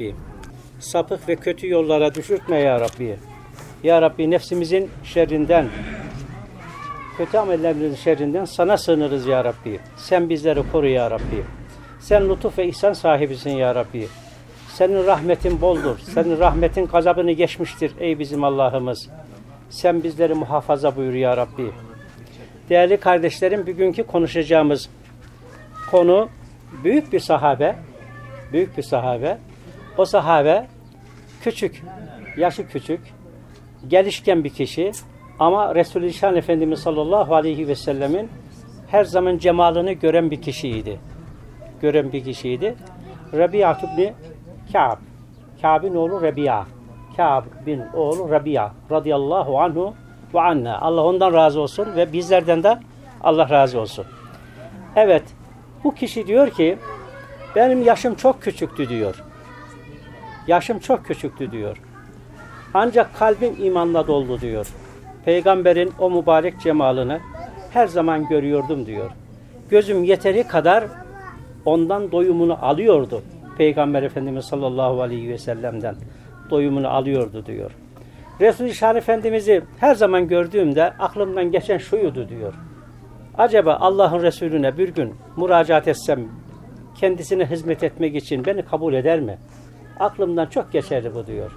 Rabbi. Sapık ve kötü yollara düşürtme ya Rabbi. Ya Rabbi nefsimizin şerrinden, kötü amellerimizin şerrinden sana sığınırız ya Rabbi. Sen bizleri koru ya Rabbi. Sen lütuf ve ihsan sahibisin ya Rabbi. Senin rahmetin boldur. Senin rahmetin gazabını geçmiştir ey bizim Allah'ımız. Sen bizleri muhafaza buyur ya Rabbi. Değerli kardeşlerim bugünkü konuşacağımız konu büyük bir sahabe. Büyük bir sahabe. O sahabe küçük, yaşı küçük, gelişken bir kişi ama Resulü Şan Efendimiz sallallahu aleyhi ve sellemin her zaman cemalını gören bir kişiydi. Gören bir kişiydi. Rabia ibn Ka'b. Ka'b'in oğlu Rabia. Ka'b bin oğlu Rabia radıyallahu anhu ve anna. Allah ondan razı olsun ve bizlerden de Allah razı olsun. Evet, bu kişi diyor ki benim yaşım çok küçüktü diyor. Yaşım çok küçüktü diyor. Ancak kalbim imanla doldu diyor. Peygamberin o mübarek cemalını her zaman görüyordum diyor. Gözüm yeteri kadar ondan doyumunu alıyordu. Peygamber Efendimiz sallallahu aleyhi ve sellem'den doyumunu alıyordu diyor. Resul-i Şan Efendimiz'i her zaman gördüğümde aklımdan geçen şuydu diyor. Acaba Allah'ın Resulüne bir gün müracaat etsem kendisine hizmet etmek için beni kabul eder mi? Aklımdan çok geçerli bu diyor.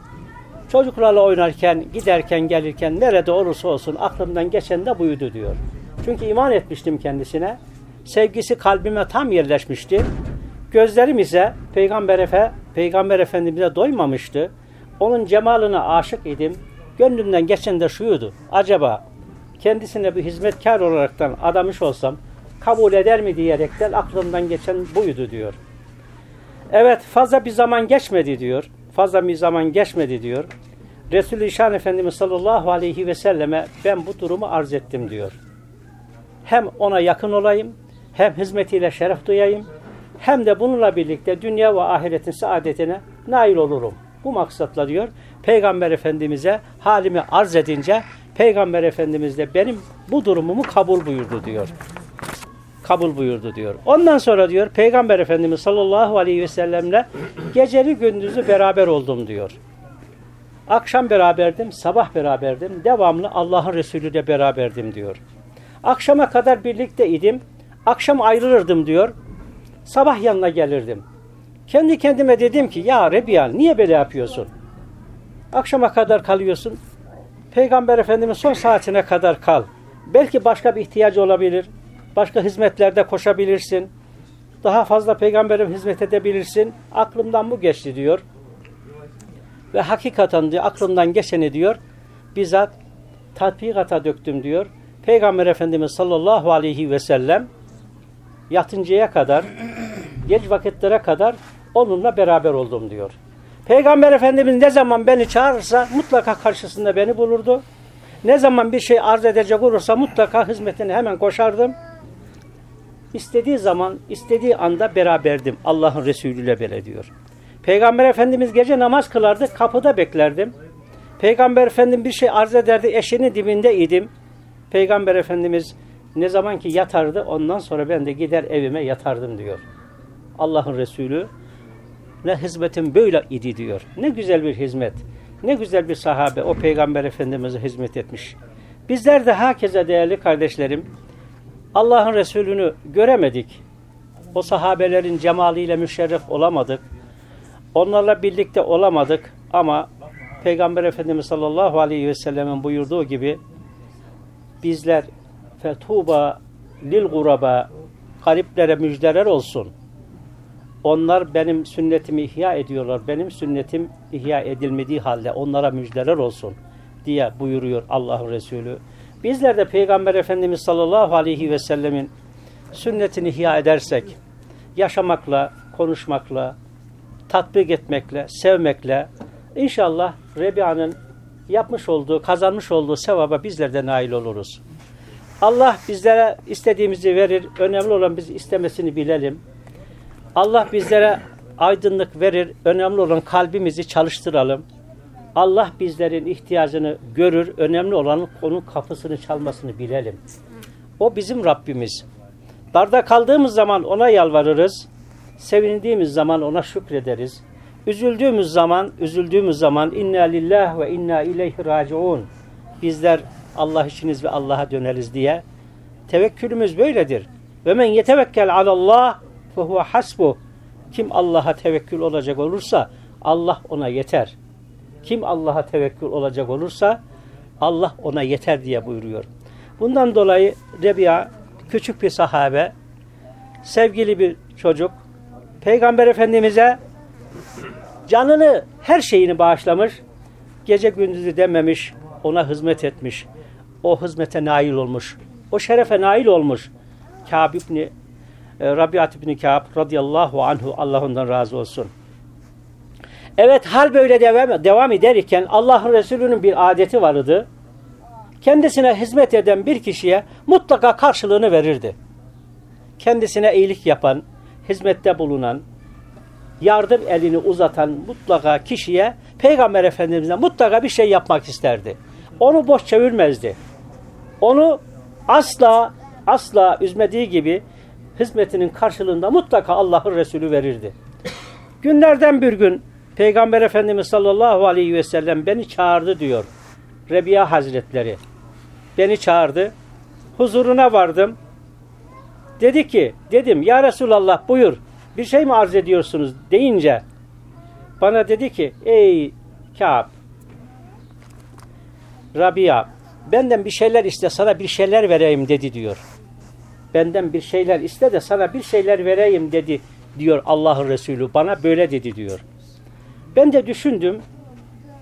Çocuklarla oynarken, giderken, gelirken nerede olursa olsun aklımdan geçen de buydu diyor. Çünkü iman etmiştim kendisine. Sevgisi kalbime tam yerleşmişti. Gözlerim ise Peygamber, Efe, Peygamber Efendimiz'e doymamıştı. Onun cemalına aşık idim. Gönlümden geçen de şuydu. Acaba kendisine bir hizmetkar olaraktan adamış olsam kabul eder mi diyerekten aklımdan geçen buydu diyor. Evet fazla bir zaman geçmedi diyor. Fazla bir zaman geçmedi diyor. Resul-i Şan Efendimiz sallallahu aleyhi ve selleme ben bu durumu arz ettim diyor. Hem ona yakın olayım, hem hizmetiyle şeref duyayım, hem de bununla birlikte dünya ve ahiretin saadetine nail olurum. Bu maksatla diyor Peygamber Efendimiz'e halimi arz edince Peygamber Efendimiz de benim bu durumumu kabul buyurdu diyor. Kabul buyurdu diyor. Ondan sonra diyor Peygamber Efendimiz sallallahu aleyhi ve sellemle geceli gündüzü beraber oldum diyor. Akşam beraberdim, sabah beraberdim, devamlı Allah'ın Resulü ile beraberdim diyor. Akşama kadar birlikte idim, akşam ayrılırdım diyor, sabah yanına gelirdim. Kendi kendime dedim ki ya Rebiyan niye böyle yapıyorsun? Akşama kadar kalıyorsun, Peygamber Efendimiz son saatine kadar kal. Belki başka bir ihtiyacı olabilir. Başka hizmetlerde koşabilirsin. Daha fazla peygambere hizmet edebilirsin. Aklımdan bu geçti diyor. Ve hakikaten diyor, aklımdan geçeni diyor. Bizzat tatbikata döktüm diyor. Peygamber Efendimiz sallallahu aleyhi ve sellem yatıncaya kadar, geç vakitlere kadar onunla beraber oldum diyor. Peygamber Efendimiz ne zaman beni çağırırsa mutlaka karşısında beni bulurdu. Ne zaman bir şey arz edecek olursa mutlaka hizmetine hemen koşardım. İstediği zaman, istediği anda beraberdim. Allah'ın Resulü ile böyle diyor. Peygamber Efendimiz gece namaz kılardı, kapıda beklerdim. Peygamber Efendimiz bir şey arz ederdi, eşinin dibinde idim. Peygamber Efendimiz ne zaman ki yatardı, ondan sonra ben de gider evime yatardım diyor. Allah'ın Resulü ne hizmetin böyle idi diyor. Ne güzel bir hizmet. Ne güzel bir sahabe o peygamber efendimize hizmet etmiş. Bizler de hakeza değerli kardeşlerim Allah'ın Resulünü göremedik. O sahabelerin cemaliyle müşerref olamadık. Onlarla birlikte olamadık ama Peygamber Efendimiz sallallahu aleyhi ve sellemin buyurduğu gibi bizler fetuba lil guraba gariplere müjdeler olsun. Onlar benim sünnetimi ihya ediyorlar. Benim sünnetim ihya edilmediği halde onlara müjdeler olsun diye buyuruyor Allah'ın Resulü. Bizler de Peygamber Efendimiz sallallahu aleyhi ve sellemin sünnetini ihya edersek, yaşamakla, konuşmakla, tatbik etmekle, sevmekle inşallah Rebia'nın yapmış olduğu, kazanmış olduğu sevaba bizler de nail oluruz. Allah bizlere istediğimizi verir. Önemli olan biz istemesini bilelim. Allah bizlere aydınlık verir. Önemli olan kalbimizi çalıştıralım. Allah bizlerin ihtiyacını görür. Önemli olan onun kapısını çalmasını bilelim. O bizim Rabbimiz. Darda kaldığımız zaman ona yalvarırız. Sevindiğimiz zaman ona şükrederiz. Üzüldüğümüz zaman, üzüldüğümüz zaman inna lillah ve inna ileyhi raciun. Bizler Allah içiniz ve Allah'a döneriz diye. Tevekkülümüz böyledir. Ve men yetevekkel alallah fe huve hasbuh. Kim Allah'a tevekkül olacak olursa Allah ona yeter. Kim Allah'a tevekkül olacak olursa Allah ona yeter diye buyuruyor. Bundan dolayı Rebiya küçük bir sahabe, sevgili bir çocuk, Peygamber Efendimiz'e canını, her şeyini bağışlamış, gece gündüzü dememiş, ona hizmet etmiş, o hizmete nail olmuş, o şerefe nail olmuş. Kâb İbni, e, Rabiat İbni Kâb radıyallahu anhu, Allah ondan razı olsun. Evet hal böyle devam, devam ederken Allah'ın Resulü'nün bir adeti vardı. Kendisine hizmet eden bir kişiye mutlaka karşılığını verirdi. Kendisine iyilik yapan, hizmette bulunan, yardım elini uzatan mutlaka kişiye Peygamber Efendimiz'e mutlaka bir şey yapmak isterdi. Onu boş çevirmezdi. Onu asla asla üzmediği gibi hizmetinin karşılığında mutlaka Allah'ın Resulü verirdi. Günlerden bir gün Peygamber Efendimiz sallallahu aleyhi ve sellem beni çağırdı diyor. Rebiya Hazretleri. Beni çağırdı. Huzuruna vardım. Dedi ki, dedim ya Resulallah buyur bir şey mi arz ediyorsunuz deyince bana dedi ki ey Kâb Rabia benden bir şeyler iste sana bir şeyler vereyim dedi diyor. Benden bir şeyler iste de sana bir şeyler vereyim dedi diyor Allah'ın Resulü. Bana böyle dedi diyor. Ben de düşündüm.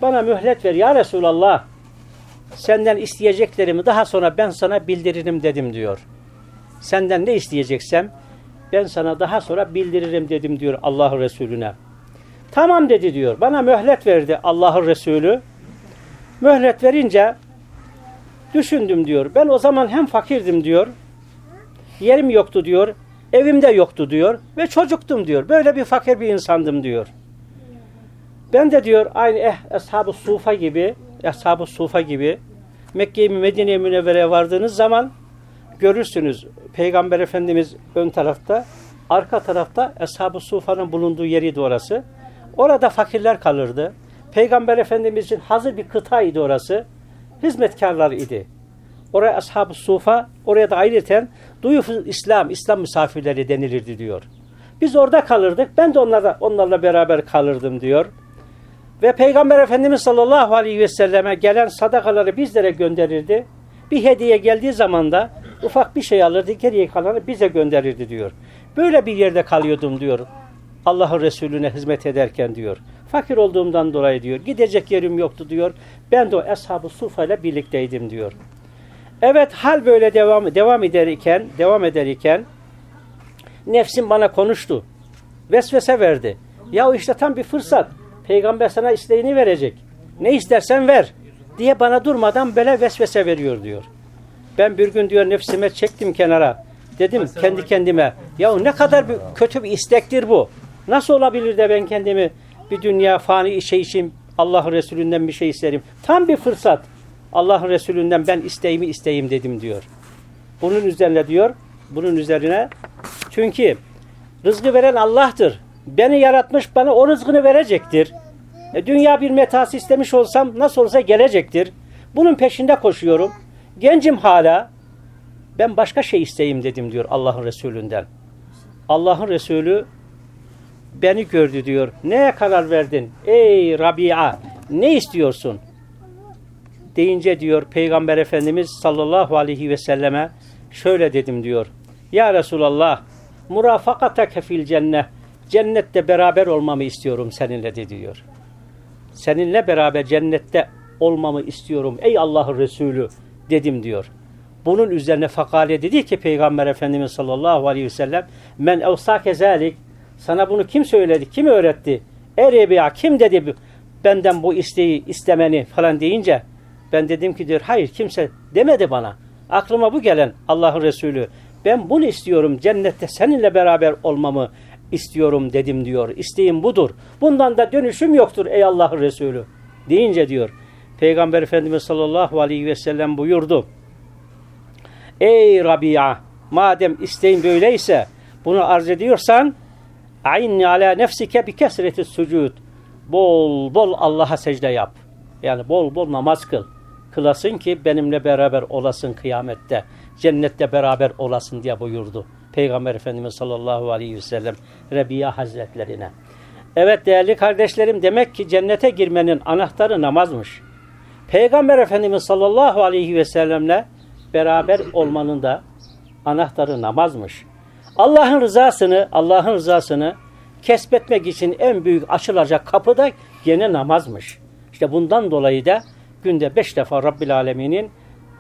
Bana mühlet ver ya Resulallah. Senden isteyeceklerimi daha sonra ben sana bildiririm dedim diyor. Senden ne isteyeceksem ben sana daha sonra bildiririm dedim diyor Allah'ın Resulüne. Tamam dedi diyor. Bana mühlet verdi Allah'ın Resulü. Mühlet verince düşündüm diyor. Ben o zaman hem fakirdim diyor. Yerim yoktu diyor. Evimde yoktu diyor. Ve çocuktum diyor. Böyle bir fakir bir insandım diyor. Ben de diyor aynı eh, Ashab-ı Sufa gibi Ashab-ı Sufa gibi Mekke'ye Medine'ye Münevvere'ye vardığınız zaman görürsünüz Peygamber Efendimiz ön tarafta arka tarafta Ashab-ı Sufa'nın bulunduğu yeriydi orası. Orada fakirler kalırdı. Peygamber Efendimizin hazır bir kıtaydı orası. Hizmetkarlar idi. Oraya Ashab-ı Sufa, oraya da ayrıca duyuf İslam, İslam misafirleri denilirdi diyor. Biz orada kalırdık. Ben de onlarla, onlarla beraber kalırdım diyor. Ve Peygamber Efendimiz sallallahu aleyhi ve selleme gelen sadakaları bizlere gönderirdi. Bir hediye geldiği zaman da ufak bir şey alırdı, geriye kalanı bize gönderirdi diyor. Böyle bir yerde kalıyordum diyor. Allah'ın Resulüne hizmet ederken diyor. Fakir olduğumdan dolayı diyor. Gidecek yerim yoktu diyor. Ben de o Ashab-ı Sufa ile birlikteydim diyor. Evet hal böyle devam devam ederken, devam ederken nefsim bana konuştu. Vesvese verdi. Ya işte tam bir fırsat. Peygamber sana isteğini verecek. Ne istersen ver diye bana durmadan böyle vesvese veriyor diyor. Ben bir gün diyor nefsime çektim kenara. Dedim kendi kendime ya ne kadar bir, kötü bir istektir bu. Nasıl olabilir de ben kendimi bir dünya fani şey için Allah Resulünden bir şey isterim. Tam bir fırsat. Allah Resulünden ben isteğimi isteyim dedim diyor. Bunun üzerine diyor, bunun üzerine çünkü rızkı veren Allah'tır. Beni yaratmış bana o rızkını verecektir. E, dünya bir metası istemiş olsam nasıl olsa gelecektir. Bunun peşinde koşuyorum. Gencim hala. Ben başka şey isteyeyim dedim diyor Allah'ın Resulünden. Allah'ın Resulü beni gördü diyor. Neye karar verdin? Ey Rabia ne istiyorsun? Deyince diyor Peygamber Efendimiz sallallahu aleyhi ve selleme şöyle dedim diyor. Ya Resulallah murafakateke fil cennet cennette beraber olmamı istiyorum seninle dedi diyor. Seninle beraber cennette olmamı istiyorum ey Allah'ın Resulü dedim diyor. Bunun üzerine fakale dedi ki Peygamber Efendimiz sallallahu aleyhi ve sellem men evsake zalik sana bunu kim söyledi, kim öğretti? Erebiya kim dedi benden bu isteği istemeni falan deyince ben dedim ki diyor hayır kimse demedi bana. Aklıma bu gelen Allah'ın Resulü ben bunu istiyorum cennette seninle beraber olmamı istiyorum dedim diyor. İsteğim budur. Bundan da dönüşüm yoktur ey Allah'ın Resulü. Deyince diyor. Peygamber Efendimiz sallallahu aleyhi ve sellem buyurdu. Ey Rabia madem isteğin böyleyse bunu arz ediyorsan aynni ala nefsike bi kesreti sucud. bol bol Allah'a secde yap. Yani bol bol namaz kıl. Kılasın ki benimle beraber olasın kıyamette. Cennette beraber olasın diye buyurdu. Peygamber Efendimiz sallallahu aleyhi ve sellem Rebiya Hazretlerine. Evet değerli kardeşlerim demek ki cennete girmenin anahtarı namazmış. Peygamber Efendimiz sallallahu aleyhi ve sellemle beraber olmanın da anahtarı namazmış. Allah'ın rızasını, Allah'ın rızasını kesbetmek için en büyük açılacak kapı da gene namazmış. İşte bundan dolayı da günde beş defa Rabbil Alemin'in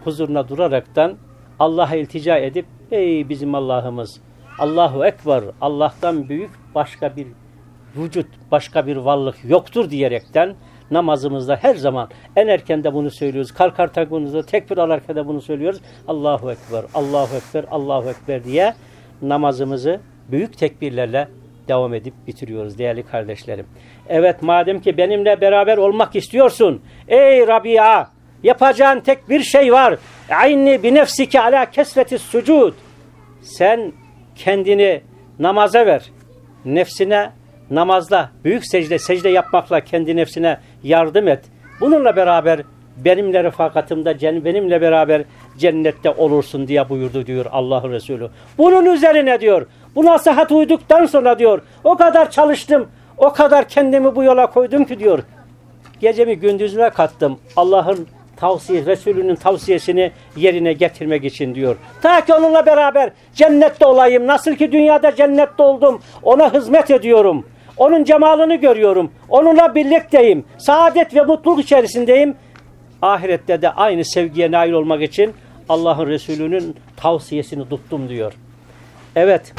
huzuruna duraraktan Allah'a iltica edip ey bizim Allah'ımız Allahu Ekber Allah'tan büyük başka bir vücut, başka bir varlık yoktur diyerekten namazımızda her zaman en erken de bunu söylüyoruz. Kalkarken bunu tekbir alarken de bunu söylüyoruz. Allahu Ekber, Allahu Ekber, Allahu Ekber diye namazımızı büyük tekbirlerle devam edip bitiriyoruz değerli kardeşlerim. Evet madem ki benimle beraber olmak istiyorsun. Ey Rabia yapacağın tek bir şey var. Aynni bi nefsike ala kesreti sucud. Sen kendini namaza ver. Nefsine namazla, büyük secde, secde yapmakla kendi nefsine yardım et. Bununla beraber benimle refakatımda, benimle beraber cennette olursun diye buyurdu diyor Allah Resulü. Bunun üzerine diyor, bu nasihat uyduktan sonra diyor, o kadar çalıştım, o kadar kendimi bu yola koydum ki diyor, gecemi gündüzüme kattım. Allah'ın tavsiye, Resulünün tavsiyesini yerine getirmek için diyor. Ta ki onunla beraber cennette olayım. Nasıl ki dünyada cennette oldum. Ona hizmet ediyorum. Onun cemalını görüyorum. Onunla birlikteyim. Saadet ve mutluluk içerisindeyim. Ahirette de aynı sevgiye nail olmak için Allah'ın Resulü'nün tavsiyesini tuttum diyor. Evet.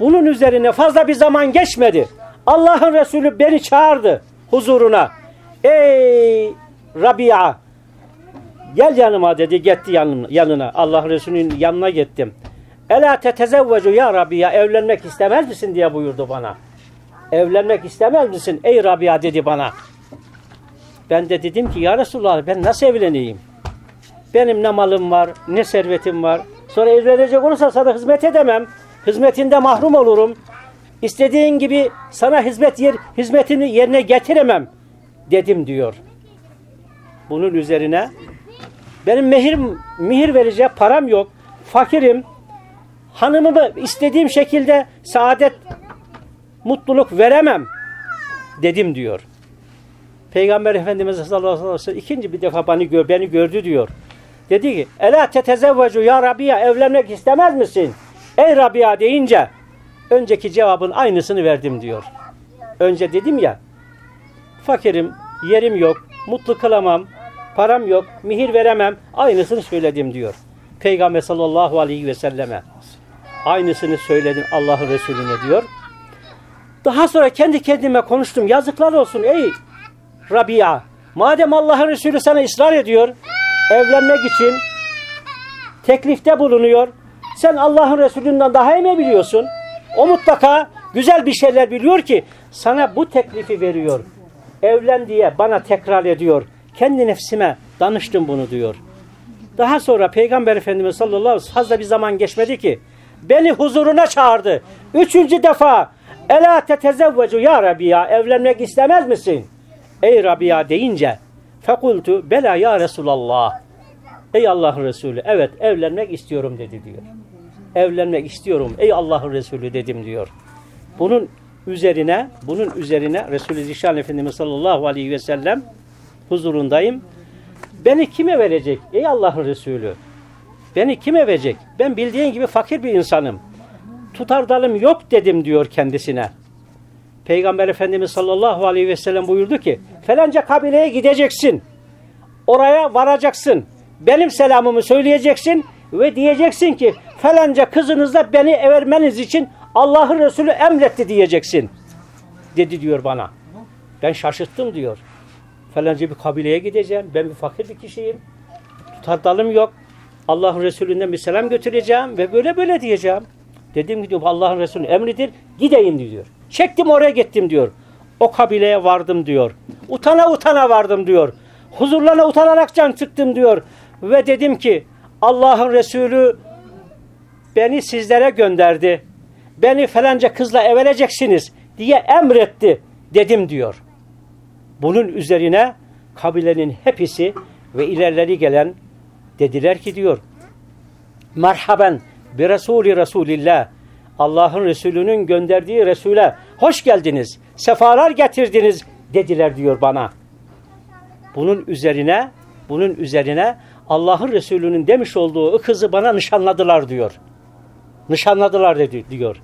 Bunun üzerine fazla bir zaman geçmedi. Allah'ın Resulü beni çağırdı huzuruna. Ey Rabia gel yanıma dedi gitti yanına. Allah Resulü'nün yanına gittim. Ela tetezevvecu ya Rabia evlenmek istemez misin diye buyurdu bana. Evlenmek istemez misin ey Rabia dedi bana. Ben de dedim ki ya Resulullah ben nasıl evleneyim? Benim ne malım var ne servetim var. Sonra evlenecek olursa sana hizmet edemem. Hizmetinde mahrum olurum. İstediğin gibi sana hizmet yer, hizmetini yerine getiremem dedim diyor. Bunun üzerine benim mehir, mihir verecek param yok. Fakirim. Hanımımı istediğim şekilde saadet, mutluluk veremem dedim diyor. Peygamber Efendimiz sallallahu aleyhi ve sellem ikinci bir defa beni, beni gördü diyor. Dedi ki Ela tetezevvecu ya Rabia evlenmek istemez misin? Ey Rabia deyince önceki cevabın aynısını verdim diyor. Önce dedim ya fakirim, yerim yok, mutlu kılamam, param yok, mihir veremem. Aynısını söyledim diyor. Peygamber sallallahu aleyhi ve selleme. Aynısını söyledim Allah'ın Resulüne diyor. Daha sonra kendi kendime konuştum. Yazıklar olsun ey Rabia. Madem Allah'ın Resulü sana ısrar ediyor, evlenmek için teklifte bulunuyor. Sen Allah'ın Resulünden daha iyi mi biliyorsun? O mutlaka güzel bir şeyler biliyor ki sana bu teklifi veriyor. Evlen diye bana tekrar ediyor. Kendi nefsime danıştım bunu diyor. Daha sonra Peygamber Efendimiz sallallahu aleyhi ve sellem fazla bir zaman geçmedi ki beni huzuruna çağırdı. Üçüncü defa Ela tetezevvecu ya Rabia evlenmek istemez misin? Ey Rabia deyince fekultu bela ya Resulallah. Ey Allah'ın Resulü evet evlenmek istiyorum dedi diyor. Evlenmek istiyorum ey Allah'ın Resulü dedim diyor. Bunun üzerine bunun üzerine Resulü Zişan Efendimiz sallallahu aleyhi ve sellem huzurundayım. Beni kime verecek ey Allah'ın Resulü? Beni kime verecek? Ben bildiğin gibi fakir bir insanım. Tutar dalım yok dedim diyor kendisine. Peygamber Efendimiz sallallahu aleyhi ve sellem buyurdu ki falanca kabileye gideceksin. Oraya varacaksın. Benim selamımı söyleyeceksin ve diyeceksin ki falanca kızınızla beni evermeniz için Allah'ın Resulü emretti diyeceksin. Dedi diyor bana. Ben şaşırttım diyor. Falanca bir kabileye gideceğim. Ben bir fakir bir kişiyim. Tutar dalım yok. Allah'ın Resulünden bir selam götüreceğim ve böyle böyle diyeceğim. Dedim ki Allah'ın Resulü emridir. Gideyim diyor. Çektim oraya gittim diyor. O kabileye vardım diyor. Utana utana vardım diyor. Huzurlarına utanarak can çıktım diyor. Ve dedim ki Allah'ın Resulü beni sizlere gönderdi. Beni falanca kızla evleneceksiniz diye emretti dedim diyor. Bunun üzerine kabilenin hepsi ve ilerleri gelen dediler ki diyor merhaben bir Resulü Resulillah Allah'ın Resulü'nün gönderdiği Resul'e hoş geldiniz, sefalar getirdiniz dediler diyor bana. Bunun üzerine bunun üzerine Allah'ın Resulü'nün demiş olduğu kızı bana nişanladılar diyor. Nişanladılar dedi, diyor.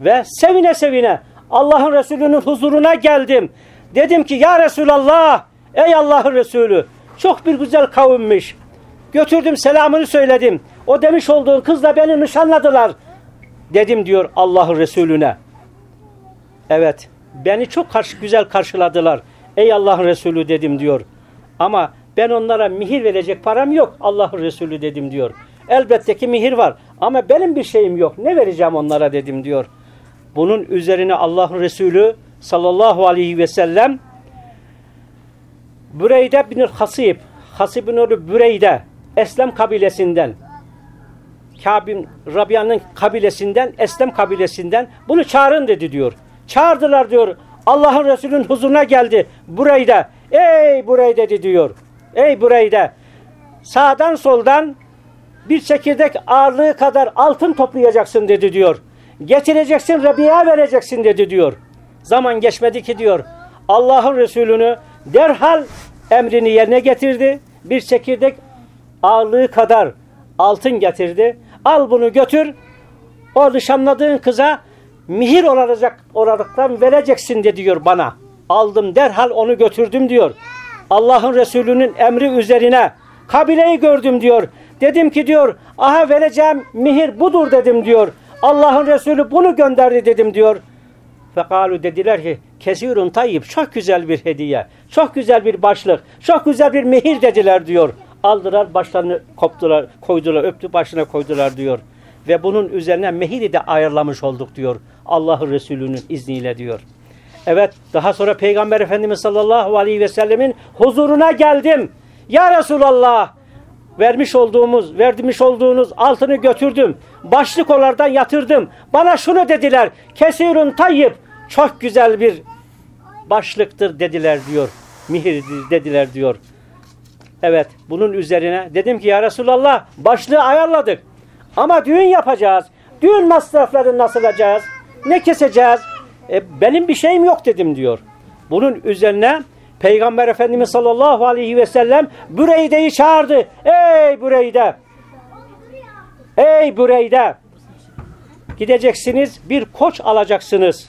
Ve sevine sevine Allah'ın Resulü'nün huzuruna geldim. Dedim ki ya Resulallah ey Allah'ın Resulü çok bir güzel kavimmiş. Götürdüm selamını söyledim. O demiş olduğun kızla beni nişanladılar. Dedim diyor Allah'ın Resulüne. Evet beni çok karşı, güzel karşıladılar. Ey Allah'ın Resulü dedim diyor. Ama ben onlara mihir verecek param yok Allah'ın Resulü dedim diyor. Elbette ki mihir var ama benim bir şeyim yok. Ne vereceğim onlara dedim diyor. Bunun üzerine Allah'ın Resulü sallallahu aleyhi ve sellem Büreyde bin Hasib, Hasib'in oğlu Büreyde, Eslem kabilesinden, Kabin Rabia'nın kabilesinden, Eslem kabilesinden bunu çağırın dedi diyor. Çağırdılar diyor. Allah'ın Resulü'nün huzuruna geldi. Bureyde. Ey Bureyde dedi diyor. Ey Bureyde. Sağdan soldan bir çekirdek ağırlığı kadar altın toplayacaksın dedi diyor. Getireceksin Rabia vereceksin dedi diyor. Zaman geçmedi ki diyor. Allah'ın Resulü'nü derhal emrini yerine getirdi. Bir çekirdek ağırlığı kadar altın getirdi. Al bunu götür. O nişanladığın kıza mihir olacak olaraktan vereceksin de diyor bana. Aldım derhal onu götürdüm diyor. Allah'ın Resulü'nün emri üzerine kabileyi gördüm diyor. Dedim ki diyor aha vereceğim mihir budur dedim diyor. Allah'ın Resulü bunu gönderdi dedim diyor. Fekalu dediler ki kesirun tayyip çok güzel bir hediye. Çok güzel bir başlık. Çok güzel bir mihir dediler diyor. Aldılar başlarını koptular, koydular, öptü başına koydular diyor. Ve bunun üzerine mehiri de ayarlamış olduk diyor. Allah'ın Resulü'nün izniyle diyor. Evet daha sonra Peygamber Efendimiz sallallahu aleyhi ve sellemin huzuruna geldim. Ya Resulallah vermiş olduğumuz, vermiş olduğunuz altını götürdüm. Başlık olardan yatırdım. Bana şunu dediler. Kesirun tayyip. Çok güzel bir başlıktır dediler diyor. Mihir dediler diyor. Evet bunun üzerine dedim ki ya Resulallah başlığı ayarladık. Ama düğün yapacağız. Düğün masraflarını nasıl alacağız? Ne keseceğiz? E, benim bir şeyim yok dedim diyor. Bunun üzerine Peygamber Efendimiz sallallahu aleyhi ve sellem Büreyde'yi çağırdı. Ey Büreyde! Ey Büreyde! Gideceksiniz bir koç alacaksınız.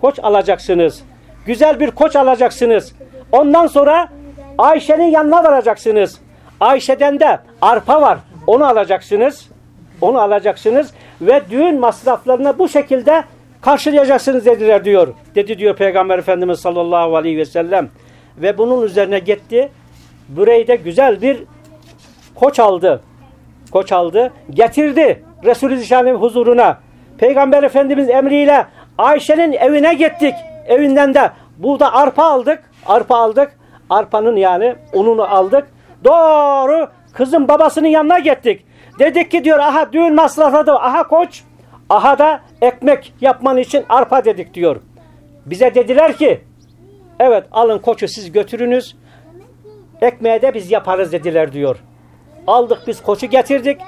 Koç alacaksınız. Güzel bir koç alacaksınız. Ondan sonra Ayşe'nin yanına varacaksınız. Ayşe'den de arpa var. Onu alacaksınız. Onu alacaksınız ve düğün masraflarını bu şekilde karşılayacaksınız dediler diyor. Dedi diyor Peygamber Efendimiz sallallahu aleyhi ve sellem. Ve bunun üzerine gitti. Büreyde güzel bir koç aldı. Koç aldı. Getirdi Resulü Zişan'ın huzuruna. Peygamber Efendimiz emriyle Ayşe'nin evine gittik. Evinden de burada arpa aldık. Arpa aldık. Arpanın yani ununu aldık. Doğru kızın babasının yanına gittik. Dedik ki diyor aha düğün masrafladı. Aha koç. Aha da ekmek yapman için arpa dedik diyor. Bize dediler ki evet alın koçu siz götürünüz. Ekmeğe de biz yaparız dediler diyor. Aldık biz koçu getirdik.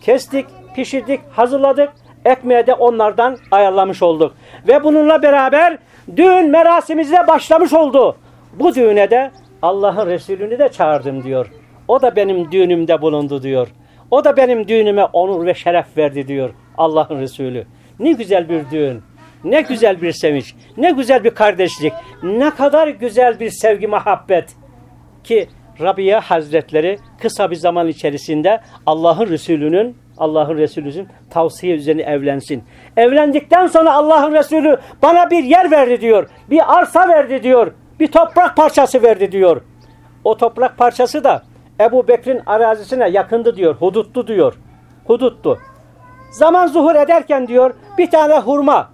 Kestik, pişirdik, hazırladık. Ekmeğe de onlardan ayarlamış olduk. Ve bununla beraber düğün merasimizde başlamış oldu. Bu düğüne de Allah'ın Resulünü de çağırdım diyor. O da benim düğünümde bulundu diyor. O da benim düğünüme onur ve şeref verdi diyor Allah'ın Resulü. Ne güzel bir düğün. Ne güzel bir sevinç. Ne güzel bir kardeşlik. Ne kadar güzel bir sevgi, muhabbet. Ki Rabia Hazretleri kısa bir zaman içerisinde Allah'ın Resulü'nün Allah'ın Resulü'nün tavsiye üzerine evlensin. Evlendikten sonra Allah'ın Resulü bana bir yer verdi diyor. Bir arsa verdi diyor. Bir toprak parçası verdi diyor. O toprak parçası da Ebu Bekir'in arazisine yakındı diyor. Huduttu diyor. Huduttu. Zaman zuhur ederken diyor bir tane hurma.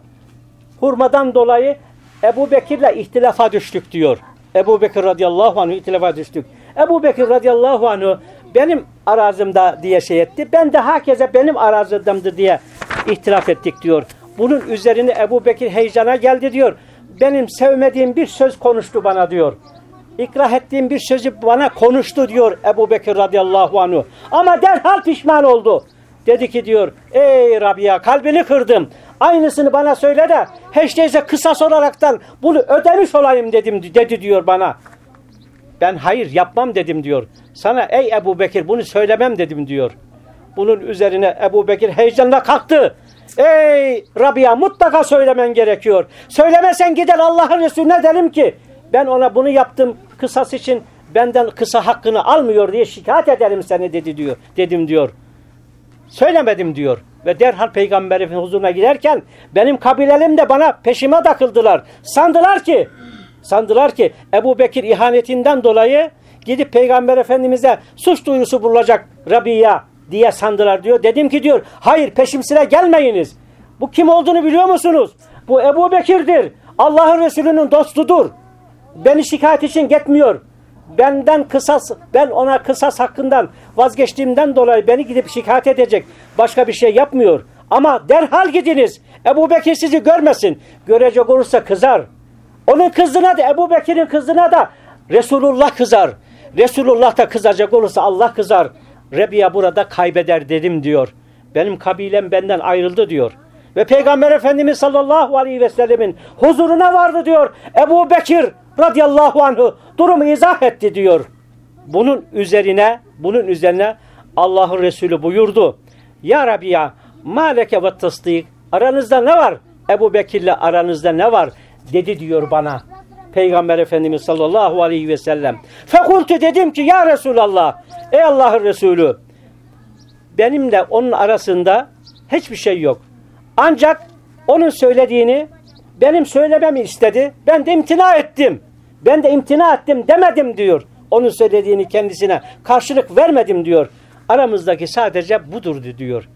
Hurmadan dolayı Ebu Bekir'le ihtilafa düştük diyor. Ebu Bekir radıyallahu anh ihtilafa düştük. Ebu Bekir radıyallahu anh benim arazimde diye şey etti. Ben de herkese benim arazimdir diye ihtilaf ettik diyor. Bunun üzerine Ebu Bekir heyecana geldi diyor. benim sevmediğim bir söz konuştu bana diyor. İkrah ettiğim bir sözü bana konuştu diyor Ebu Bekir radıyallahu anhu. Ama derhal pişman oldu. Dedi ki diyor ey Rabia kalbini kırdım. Aynısını bana söyle de değilse kısas olaraktan bunu ödemiş olayım dedim dedi diyor bana. Ben hayır yapmam dedim diyor. Sana ey Ebu Bekir bunu söylemem dedim diyor. Bunun üzerine Ebu Bekir heyecanla kalktı. Ey Rabia mutlaka söylemen gerekiyor. Söylemesen gider Allah'ın Resulüne derim ki ben ona bunu yaptım kısas için benden kısa hakkını almıyor diye şikayet ederim seni dedi diyor. Dedim diyor. Söylemedim diyor. Ve derhal peygamberin huzuruna giderken benim kabilelerim de bana peşime takıldılar. Sandılar ki sandılar ki Ebu Bekir ihanetinden dolayı gidip peygamber efendimize suç duyurusu bulacak Rabia diye sandılar diyor. Dedim ki diyor hayır peşim sıra gelmeyiniz. Bu kim olduğunu biliyor musunuz? Bu Ebu Bekir'dir. Allah'ın Resulü'nün dostudur. Beni şikayet için gitmiyor. Benden kısas, ben ona kısas hakkından vazgeçtiğimden dolayı beni gidip şikayet edecek. Başka bir şey yapmıyor. Ama derhal gidiniz. Ebu Bekir sizi görmesin. Görecek olursa kızar. Onun kızına da Ebu Bekir'in kızına da Resulullah kızar. Resulullah da kızacak olursa Allah kızar. Rebiya burada kaybeder dedim diyor. Benim kabilem benden ayrıldı diyor. Ve Peygamber Efendimiz sallallahu aleyhi ve sellemin huzuruna vardı diyor. Ebu Bekir radıyallahu anhu durumu izah etti diyor. Bunun üzerine bunun üzerine Allah'ın Resulü buyurdu. Ya Rabbi ya maleke ve tasdik aranızda ne var? Ebu Bekir'le aranızda ne var? Dedi diyor bana. Peygamber Efendimiz sallallahu aleyhi ve sellem. Fekultu dedim ki ya Resulallah ey Allah'ın Resulü benimle onun arasında hiçbir şey yok. Ancak onun söylediğini benim söylememi istedi. Ben de imtina ettim. Ben de imtina ettim demedim diyor. Onun söylediğini kendisine karşılık vermedim diyor. Aramızdaki sadece budur diyor.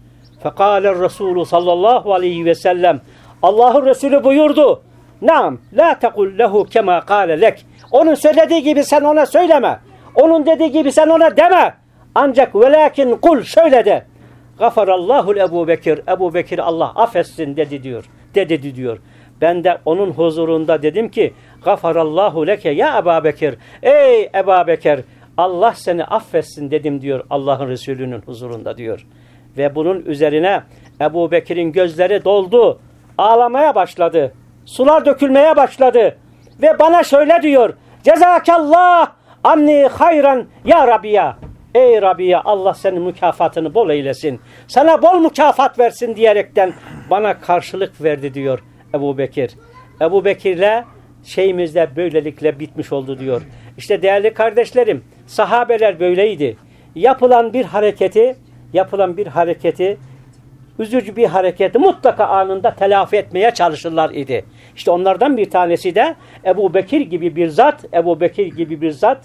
Fekale Resulü sallallahu aleyhi ve sellem Allah'ın Resulü buyurdu. Naam la tekul lehu kema kâle lek. Onun söylediği gibi sen ona söyleme. Onun dediği gibi sen ona deme. Ancak velakin kul şöyle de. Gafarallahu Ebu Bekir. Ebu Bekir Allah affetsin dedi diyor. Dedi diyor. Ben de onun huzurunda dedim ki Gafarallahu leke ya Ebu Bekir. Ey Ebu Bekir Allah seni affetsin dedim diyor Allah'ın Resulü'nün huzurunda diyor. Ve bunun üzerine Ebu Bekir'in gözleri doldu. Ağlamaya başladı. Sular dökülmeye başladı. Ve bana şöyle diyor. Cezakallah anni hayran ya Rabbiya. Ey Rabbiya Allah senin mükafatını bol eylesin. Sana bol mükafat versin diyerekten bana karşılık verdi diyor Ebu Bekir. Ebu Bekir'le şeyimizde böylelikle bitmiş oldu diyor. İşte değerli kardeşlerim sahabeler böyleydi. Yapılan bir hareketi yapılan bir hareketi üzücü bir hareketi mutlaka anında telafi etmeye çalışırlar idi. İşte onlardan bir tanesi de Ebu Bekir gibi bir zat, Ebu Bekir gibi bir zat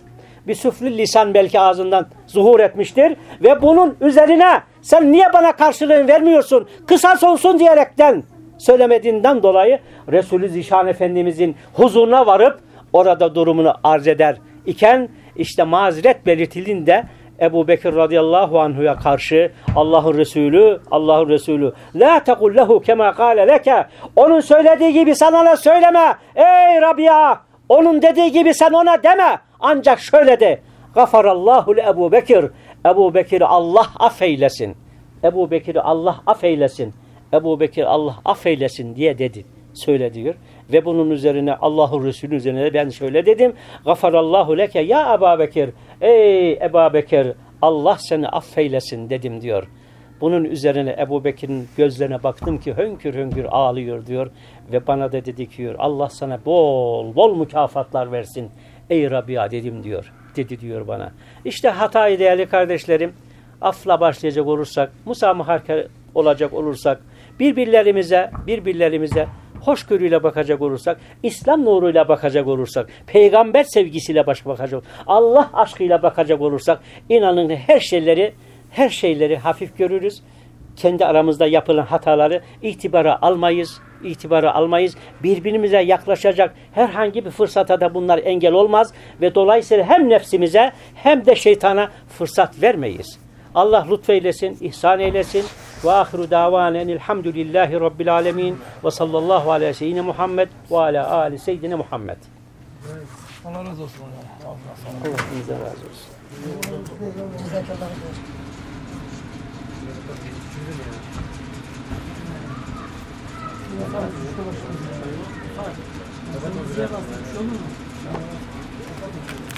bir süflü lisan belki ağzından zuhur etmiştir ve bunun üzerine sen niye bana karşılığını vermiyorsun kısas olsun diyerekten söylemediğinden dolayı Resulü Zişan Efendimizin huzuruna varıp orada durumunu arz eder iken işte mazeret belirtildiğinde Ebu Bekir radıyallahu anhuya karşı Allah'ın Resulü, Allah'ın Resulü La tekul lehu kema kâle leke Onun söylediği gibi sen ona söyleme. Ey Rabia onun dediği gibi sen ona deme. Ancak şöyle de Gafarallahu Ebu Bekir Ebu Bekir Allah affeylesin. Ebu Bekir Allah affeylesin. Ebu Bekir Allah affeylesin diye dedi. Söyle diyor. Ve bunun üzerine Allah'ın Resulü üzerine ben şöyle dedim. Gafarallahu leke ya Ebu Bekir. Ey Ebu Bekir Allah seni affeylesin dedim diyor. Bunun üzerine Ebu Bekir'in gözlerine baktım ki hönkür hönkür ağlıyor diyor. Ve bana da dedi ki Allah sana bol bol mükafatlar versin. Ey Rabia dedim diyor. Dedi diyor bana. İşte hatayı değerli kardeşlerim afla başlayacak olursak, musamaha olacak olursak, birbirlerimize, birbirlerimize hoşgörüyle bakacak olursak, İslam nuruyla bakacak olursak, peygamber sevgisiyle baş bakacak, Allah aşkıyla bakacak olursak, inanın her şeyleri, her şeyleri hafif görürüz. Kendi aramızda yapılan hataları itibara almayız, itibara almayız. Birbirimize yaklaşacak herhangi bir fırsata da bunlar engel olmaz ve dolayısıyla hem nefsimize hem de şeytana fırsat vermeyiz. Allah lütfeylesin, ihsan eylesin. Ve ahiru davanen elhamdülillahi rabbil alemin ve sallallahu ala seyyidine Muhammed ve ala ali seyyidine Muhammed. Allah razı olsun. Allah razı olsun. Allah hepinizden